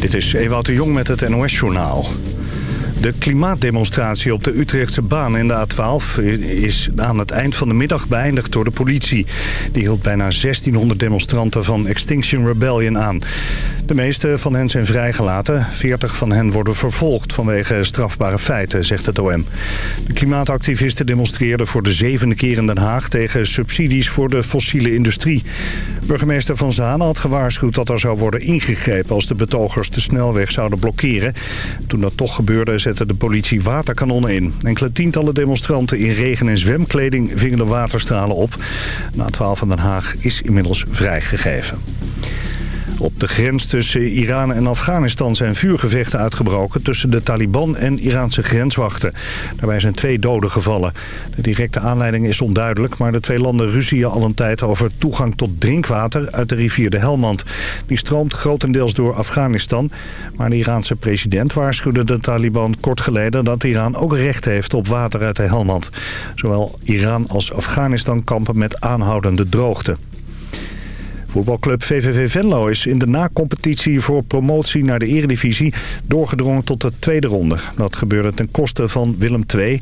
Dit is Ewout de Jong met het NOS-journaal. De klimaatdemonstratie op de Utrechtse baan in de A12 is aan het eind van de middag beëindigd door de politie. Die hield bijna 1600 demonstranten van Extinction Rebellion aan. De meeste van hen zijn vrijgelaten. 40 van hen worden vervolgd vanwege strafbare feiten, zegt het OM. De klimaatactivisten demonstreerden voor de zevende keer in Den Haag... tegen subsidies voor de fossiele industrie. Burgemeester Van Zaan had gewaarschuwd dat er zou worden ingegrepen... als de betogers de snelweg zouden blokkeren. Toen dat toch gebeurde zette de politie waterkanonnen in. Enkele tientallen demonstranten in regen- en zwemkleding vingen de waterstralen op. Na 12 van Den Haag is inmiddels vrijgegeven. Op de grens tussen Iran en Afghanistan zijn vuurgevechten uitgebroken... tussen de Taliban en Iraanse grenswachten. Daarbij zijn twee doden gevallen. De directe aanleiding is onduidelijk... maar de twee landen ruzien al een tijd over toegang tot drinkwater... uit de rivier de Helmand. Die stroomt grotendeels door Afghanistan. Maar de Iraanse president waarschuwde de Taliban kort geleden... dat Iran ook recht heeft op water uit de Helmand. Zowel Iran als Afghanistan kampen met aanhoudende droogte. Voetbalclub VVV Venlo is in de na-competitie voor promotie naar de eredivisie doorgedrongen tot de tweede ronde. Dat gebeurde ten koste van Willem II.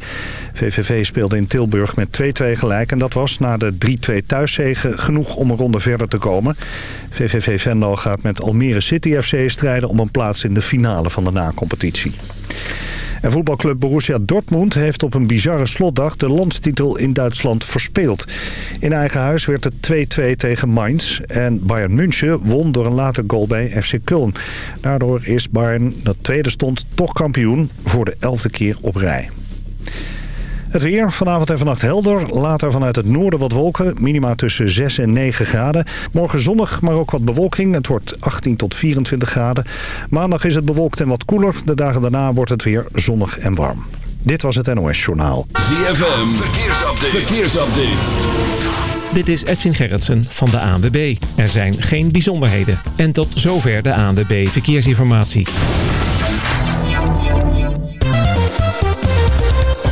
VVV speelde in Tilburg met 2-2 gelijk en dat was na de 3-2 thuiszegen genoeg om een ronde verder te komen. VVV Venlo gaat met Almere City FC strijden om een plaats in de finale van de na-competitie. En voetbalclub Borussia Dortmund heeft op een bizarre slotdag de landstitel in Duitsland verspeeld. In eigen huis werd het 2-2 tegen Mainz en Bayern München won door een later goal bij FC Köln. Daardoor is Bayern, dat tweede stond, toch kampioen voor de elfde keer op rij. Het weer, vanavond en vannacht helder. Later vanuit het noorden wat wolken. Minima tussen 6 en 9 graden. Morgen zonnig, maar ook wat bewolking. Het wordt 18 tot 24 graden. Maandag is het bewolkt en wat koeler. De dagen daarna wordt het weer zonnig en warm. Dit was het NOS Journaal. ZFM, verkeersupdate. verkeersupdate. Dit is Edwin Gerritsen van de ANWB. Er zijn geen bijzonderheden. En tot zover de ANWB Verkeersinformatie.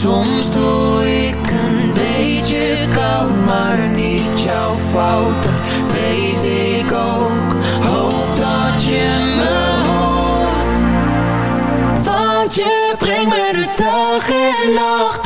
Soms doe ik een beetje koud, maar niet jouw fout, dat weet ik ook. Hoop dat je me hoort, want je brengt me de dag en nacht.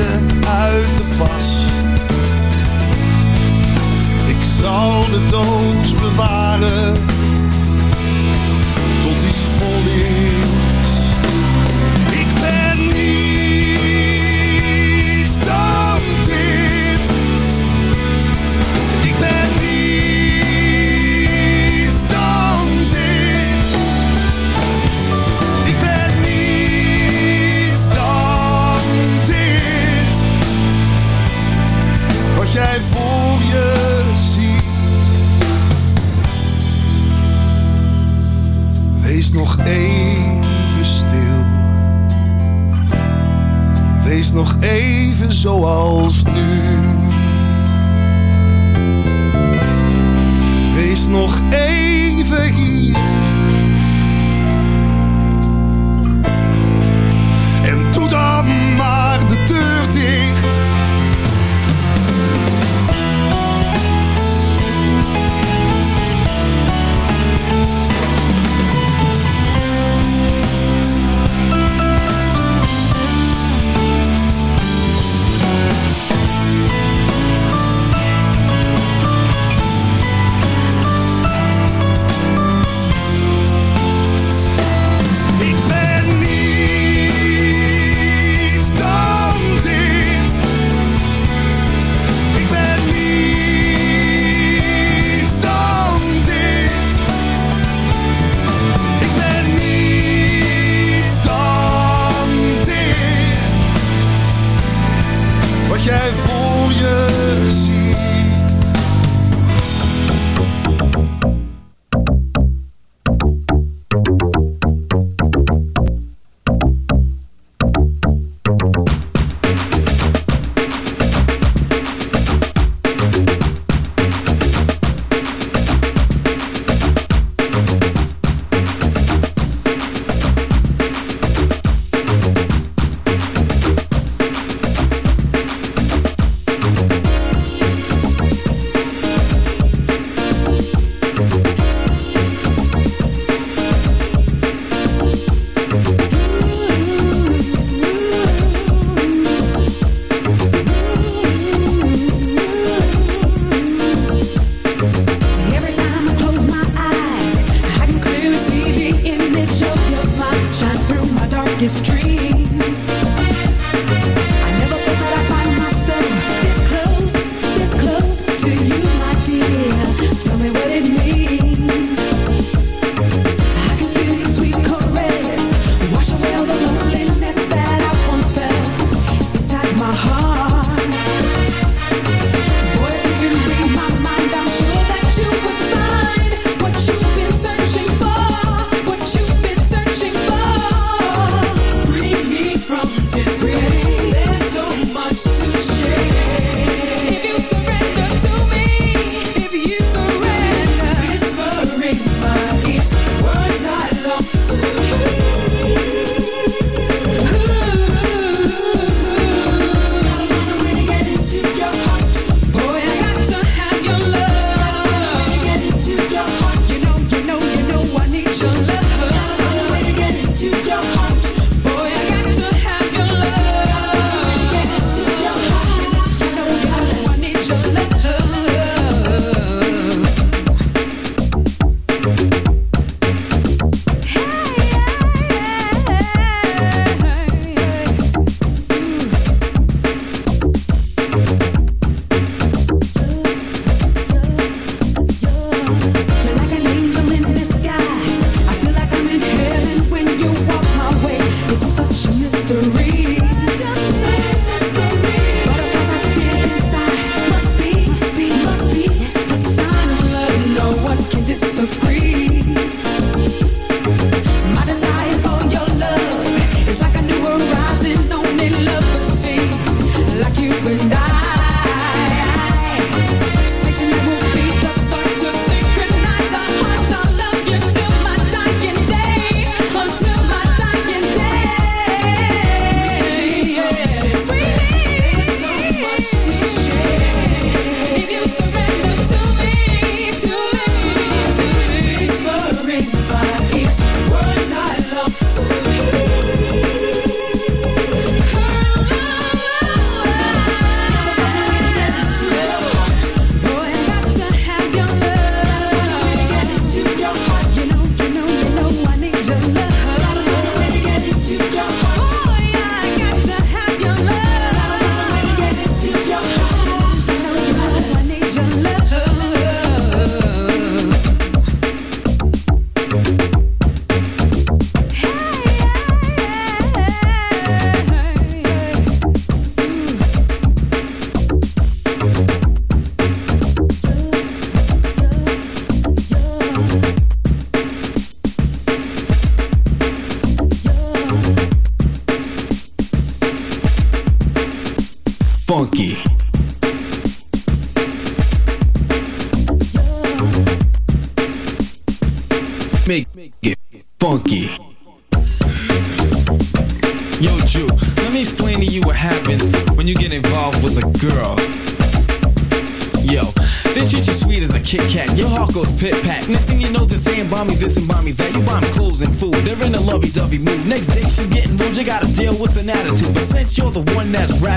uit de pas. Ik zal de dood bewaren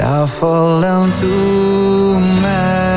I fall down too mad?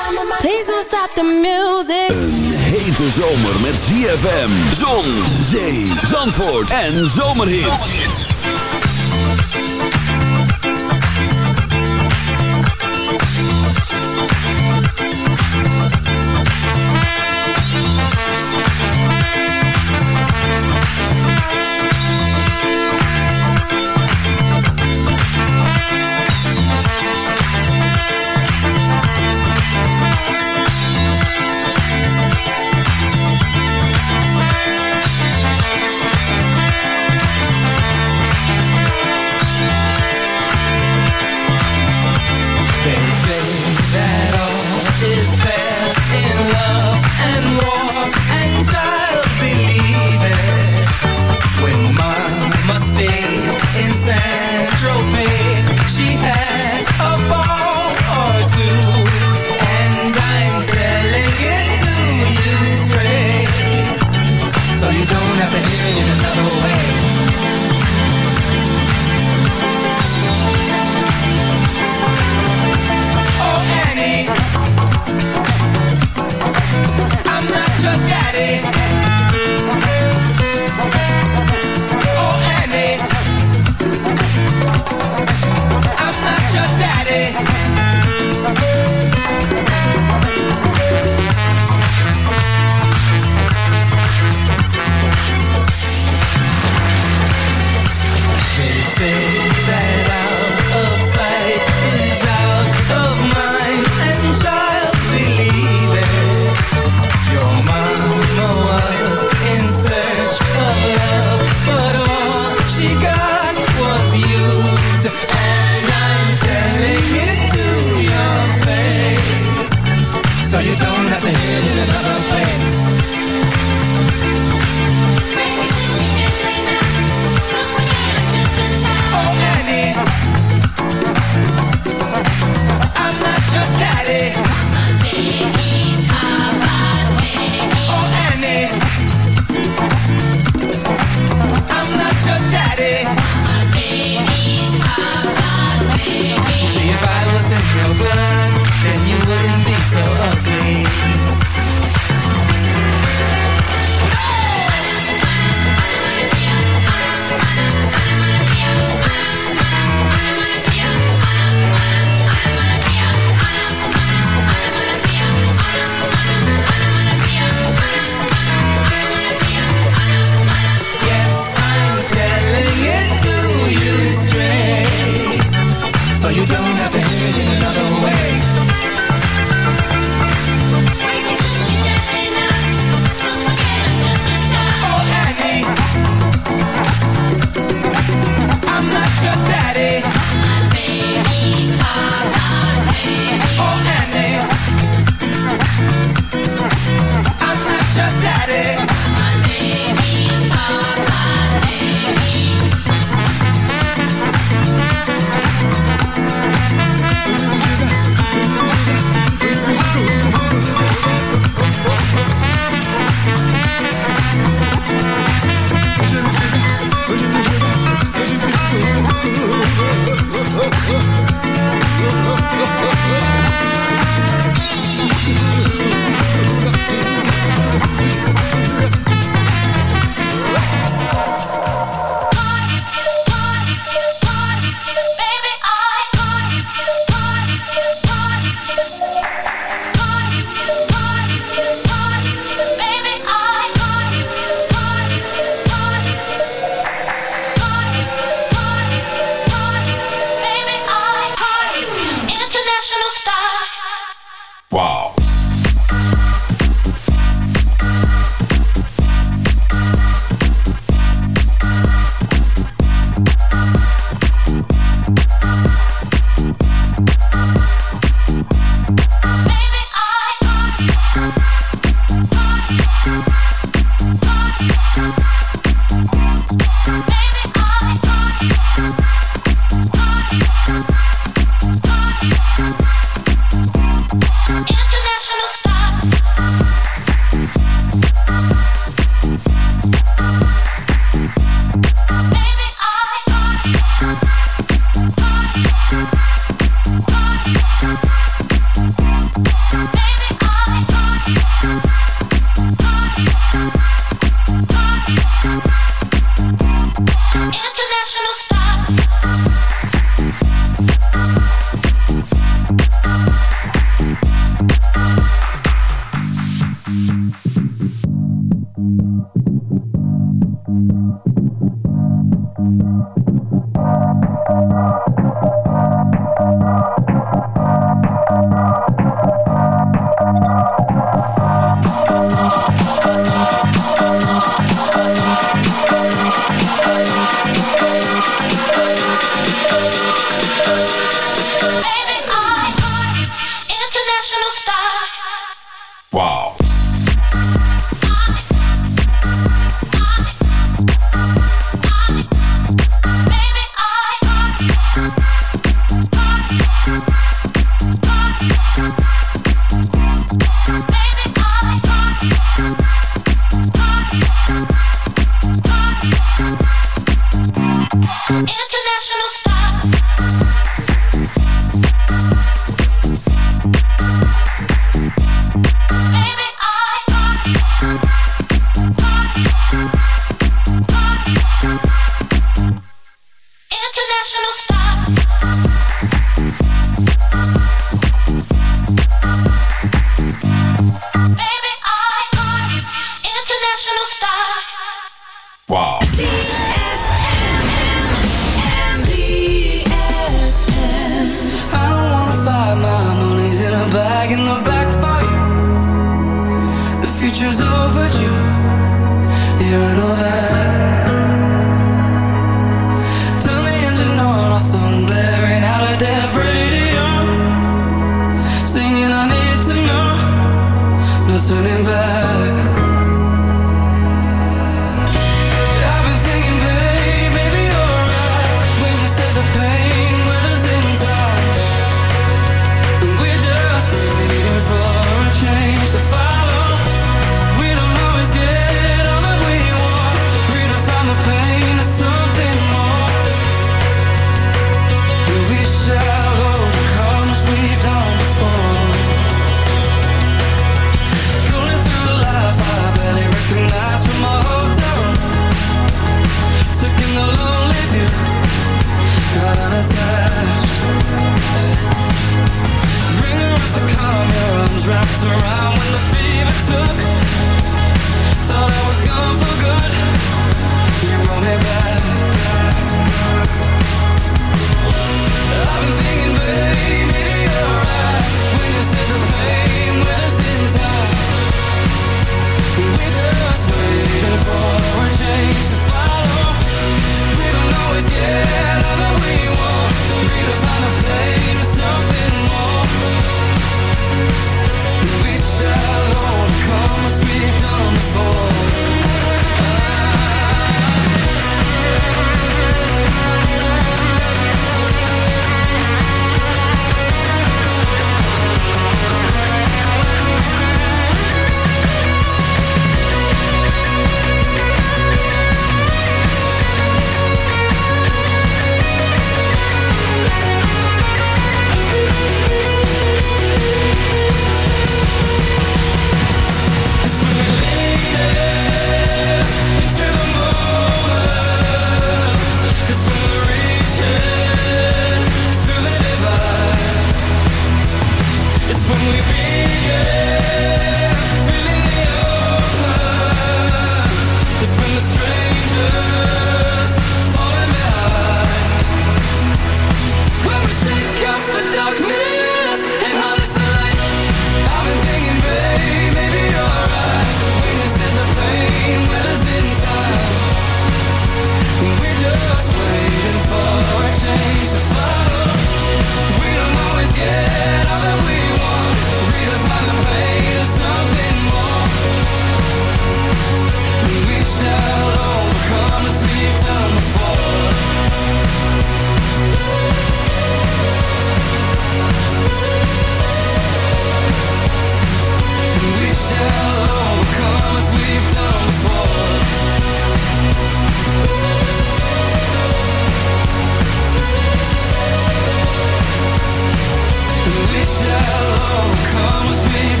promise me